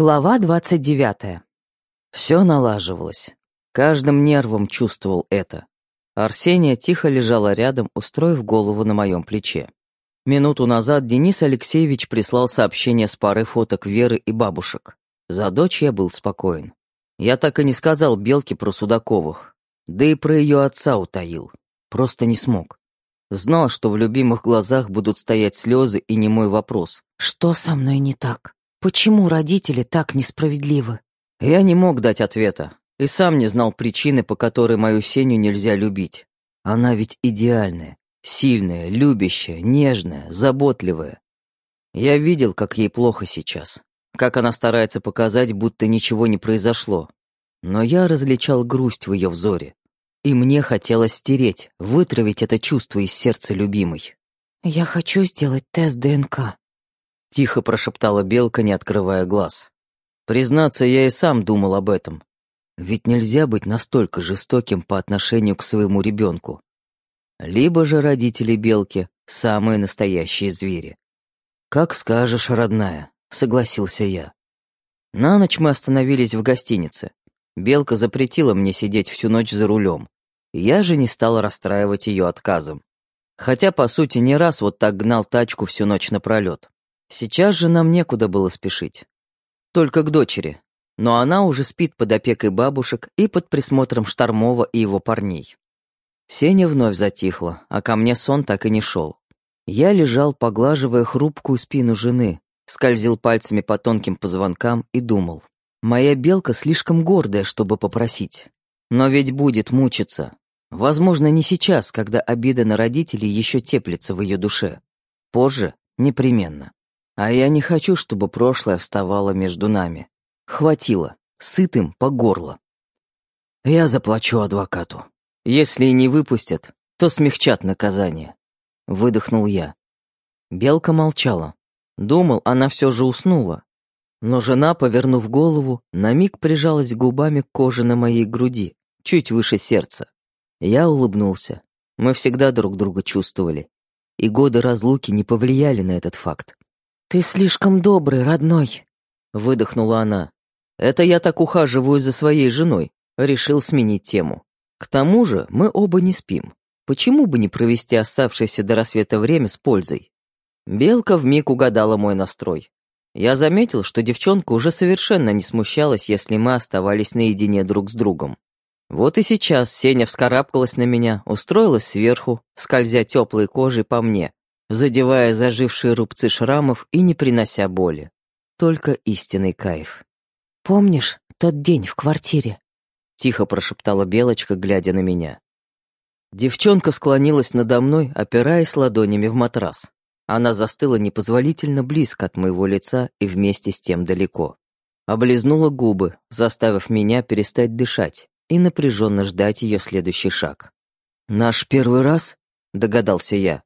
Глава двадцать девятая. Все налаживалось. Каждым нервом чувствовал это. Арсения тихо лежала рядом, устроив голову на моем плече. Минуту назад Денис Алексеевич прислал сообщение с парой фоток Веры и бабушек. За дочь я был спокоен. Я так и не сказал Белке про Судаковых, да и про ее отца утаил. Просто не смог. Знал, что в любимых глазах будут стоять слезы и не мой вопрос. «Что со мной не так?» Почему родители так несправедливы? Я не мог дать ответа и сам не знал причины, по которой мою Сеню нельзя любить. Она ведь идеальная, сильная, любящая, нежная, заботливая. Я видел, как ей плохо сейчас, как она старается показать, будто ничего не произошло. Но я различал грусть в ее взоре, и мне хотелось стереть, вытравить это чувство из сердца любимой. «Я хочу сделать тест ДНК», — тихо прошептала Белка, не открывая глаз. Признаться, я и сам думал об этом. Ведь нельзя быть настолько жестоким по отношению к своему ребенку. Либо же родители Белки — самые настоящие звери. «Как скажешь, родная», — согласился я. На ночь мы остановились в гостинице. Белка запретила мне сидеть всю ночь за рулем. Я же не стал расстраивать ее отказом. Хотя, по сути, не раз вот так гнал тачку всю ночь напролет. Сейчас же нам некуда было спешить. Только к дочери. Но она уже спит под опекой бабушек и под присмотром Штормова и его парней. Сеня вновь затихла, а ко мне сон так и не шел. Я лежал, поглаживая хрупкую спину жены, скользил пальцами по тонким позвонкам и думал. Моя белка слишком гордая, чтобы попросить. Но ведь будет мучиться. Возможно, не сейчас, когда обида на родителей еще теплится в ее душе. Позже — непременно. А я не хочу, чтобы прошлое вставало между нами. Хватило, сытым по горло. Я заплачу адвокату. Если и не выпустят, то смягчат наказание. Выдохнул я. Белка молчала. Думал, она все же уснула. Но жена, повернув голову, на миг прижалась губами к коже на моей груди, чуть выше сердца. Я улыбнулся. Мы всегда друг друга чувствовали. И годы разлуки не повлияли на этот факт. «Ты слишком добрый, родной», — выдохнула она. «Это я так ухаживаю за своей женой», — решил сменить тему. «К тому же мы оба не спим. Почему бы не провести оставшееся до рассвета время с пользой?» Белка вмиг угадала мой настрой. Я заметил, что девчонка уже совершенно не смущалась, если мы оставались наедине друг с другом. Вот и сейчас Сеня вскарабкалась на меня, устроилась сверху, скользя теплой кожей по мне, задевая зажившие рубцы шрамов и не принося боли. Только истинный кайф. «Помнишь тот день в квартире?» — тихо прошептала Белочка, глядя на меня. Девчонка склонилась надо мной, опираясь ладонями в матрас. Она застыла непозволительно близко от моего лица и вместе с тем далеко. Облизнула губы, заставив меня перестать дышать и напряженно ждать ее следующий шаг. «Наш первый раз?» — догадался я.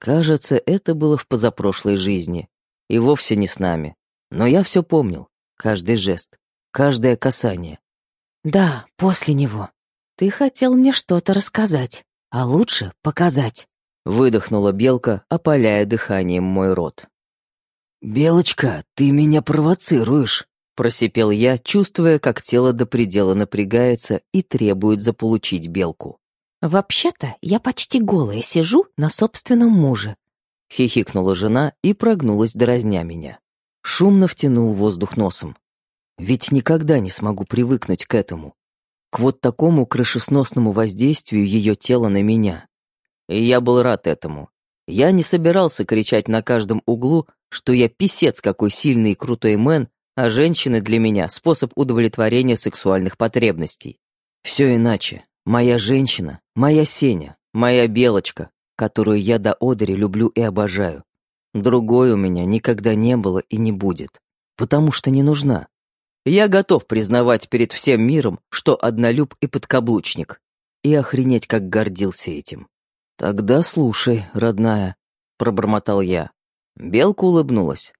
Кажется, это было в позапрошлой жизни. И вовсе не с нами. Но я все помнил. Каждый жест, каждое касание. «Да, после него. Ты хотел мне что-то рассказать, а лучше показать», — выдохнула белка, опаляя дыханием мой рот. «Белочка, ты меня провоцируешь», — просипел я, чувствуя, как тело до предела напрягается и требует заполучить белку. «Вообще-то я почти голая сижу на собственном муже», — хихикнула жена и прогнулась, дразня меня. Шумно втянул воздух носом. Ведь никогда не смогу привыкнуть к этому. К вот такому крышесносному воздействию ее тела на меня. И я был рад этому. Я не собирался кричать на каждом углу, что я писец какой сильный и крутой мэн, а женщины для меня — способ удовлетворения сексуальных потребностей. Все иначе. Моя женщина, моя Сеня, моя Белочка, которую я до одери люблю и обожаю. Другой у меня никогда не было и не будет, потому что не нужна. Я готов признавать перед всем миром, что однолюб и подкаблучник, и охренеть, как гордился этим. «Тогда слушай, родная», — пробормотал я. Белка улыбнулась,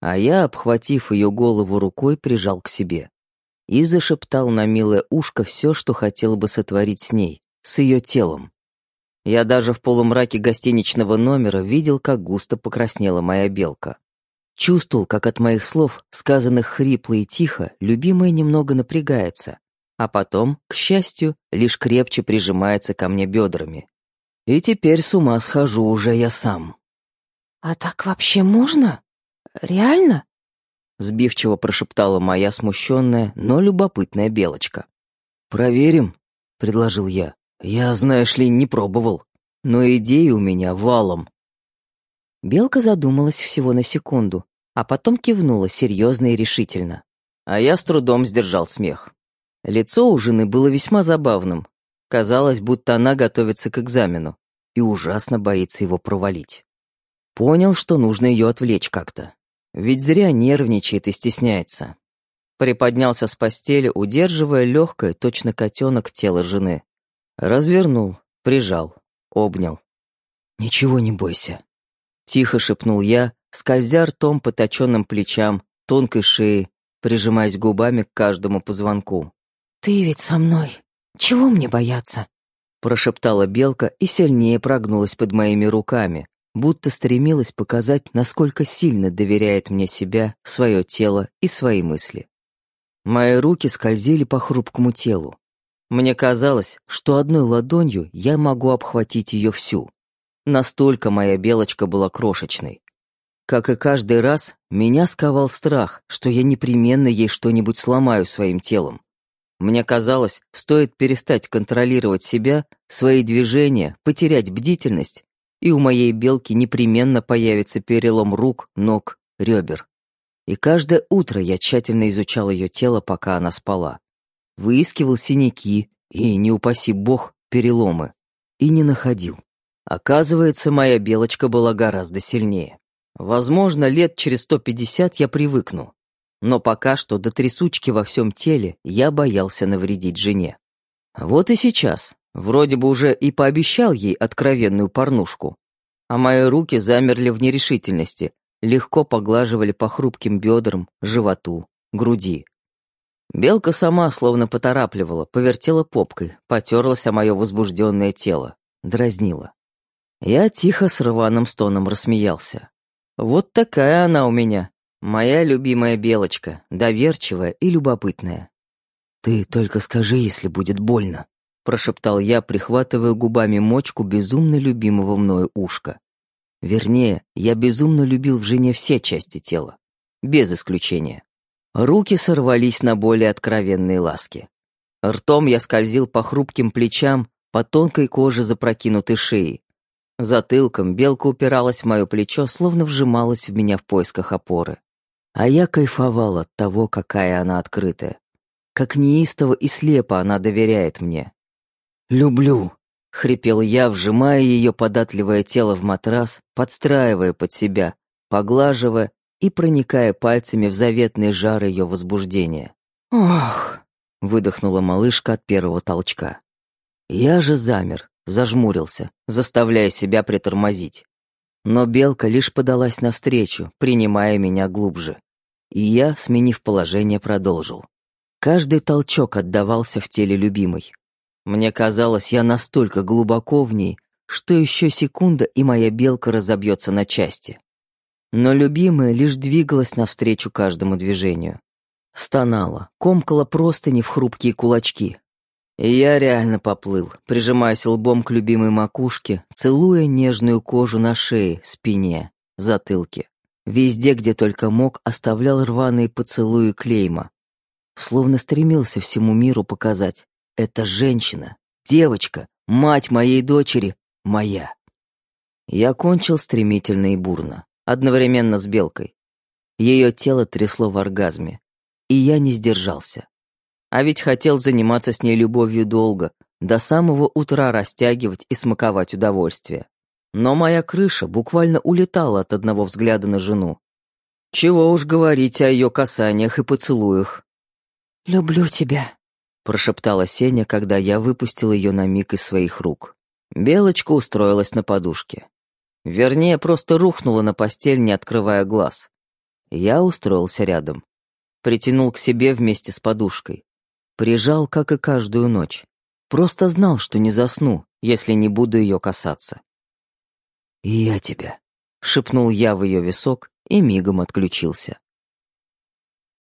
а я, обхватив ее голову рукой, прижал к себе и зашептал на милое ушко все, что хотел бы сотворить с ней, с ее телом. Я даже в полумраке гостиничного номера видел, как густо покраснела моя белка. Чувствовал, как от моих слов, сказанных хрипло и тихо, любимая немного напрягается, а потом, к счастью, лишь крепче прижимается ко мне бедрами. И теперь с ума схожу уже я сам. «А так вообще можно? Реально?» Сбивчиво прошептала моя смущенная, но любопытная белочка. «Проверим», — предложил я. «Я, знаешь ли, не пробовал, но идеи у меня валом». Белка задумалась всего на секунду, а потом кивнула серьезно и решительно. А я с трудом сдержал смех. Лицо у жены было весьма забавным. Казалось, будто она готовится к экзамену и ужасно боится его провалить. Понял, что нужно ее отвлечь как-то. Ведь зря нервничает и стесняется. Приподнялся с постели, удерживая легкое, точно котенок, тело жены. Развернул, прижал, обнял. «Ничего не бойся», — тихо шепнул я, скользя ртом по точенным плечам, тонкой шее, прижимаясь губами к каждому позвонку. «Ты ведь со мной. Чего мне бояться?» Прошептала белка и сильнее прогнулась под моими руками, будто стремилась показать, насколько сильно доверяет мне себя, свое тело и свои мысли. Мои руки скользили по хрупкому телу. Мне казалось, что одной ладонью я могу обхватить ее всю. Настолько моя белочка была крошечной. Как и каждый раз, меня сковал страх, что я непременно ей что-нибудь сломаю своим телом. Мне казалось, стоит перестать контролировать себя, свои движения, потерять бдительность, и у моей белки непременно появится перелом рук, ног, ребер. И каждое утро я тщательно изучал ее тело, пока она спала. Выискивал синяки и, не упаси бог, переломы. И не находил. Оказывается, моя белочка была гораздо сильнее. Возможно, лет через 150 я привыкну, но пока что до трясучки во всем теле я боялся навредить жене. Вот и сейчас, вроде бы уже и пообещал ей откровенную порнушку, а мои руки замерли в нерешительности, легко поглаживали по хрупким бедрам, животу, груди. Белка сама словно поторапливала, повертела попкой, потерлась о мое возбужденное тело, дразнила. Я тихо с рваным стоном рассмеялся. Вот такая она у меня, Моя любимая белочка, доверчивая и любопытная. «Ты только скажи, если будет больно», — прошептал я, прихватывая губами мочку безумно любимого мною ушка. Вернее, я безумно любил в жене все части тела, без исключения. Руки сорвались на более откровенные ласки. Ртом я скользил по хрупким плечам, по тонкой коже запрокинутой шеи. Затылком белка упиралась в мое плечо, словно вжималась в меня в поисках опоры. А я кайфовал от того, какая она открытая. Как неистово и слепо она доверяет мне. «Люблю», — хрипел я, вжимая ее податливое тело в матрас, подстраивая под себя, поглаживая и проникая пальцами в заветный жар ее возбуждения. «Ох!» — выдохнула малышка от первого толчка. Я же замер, зажмурился, заставляя себя притормозить. Но белка лишь подалась навстречу, принимая меня глубже. И я, сменив положение, продолжил. Каждый толчок отдавался в теле любимой. Мне казалось, я настолько глубоко в ней, что еще секунда, и моя белка разобьется на части. Но любимая лишь двигалась навстречу каждому движению. Стонала, комкала простыни в хрупкие кулачки, и я реально поплыл, прижимаясь лбом к любимой макушке, целуя нежную кожу на шее, спине, затылке. Везде, где только мог, оставлял рваные поцелуи клейма. Словно стремился всему миру показать. Это женщина, девочка, мать моей дочери, моя. Я кончил стремительно и бурно, одновременно с белкой. Ее тело трясло в оргазме, и я не сдержался. А ведь хотел заниматься с ней любовью долго, до самого утра растягивать и смаковать удовольствие. Но моя крыша буквально улетала от одного взгляда на жену. Чего уж говорить о ее касаниях и поцелуях. «Люблю тебя», — прошептала Сеня, когда я выпустил ее на миг из своих рук. Белочка устроилась на подушке. Вернее, просто рухнула на постель, не открывая глаз. Я устроился рядом. Притянул к себе вместе с подушкой. Прижал, как и каждую ночь. Просто знал, что не засну, если не буду ее касаться. «И я тебя», — шепнул я в ее висок и мигом отключился.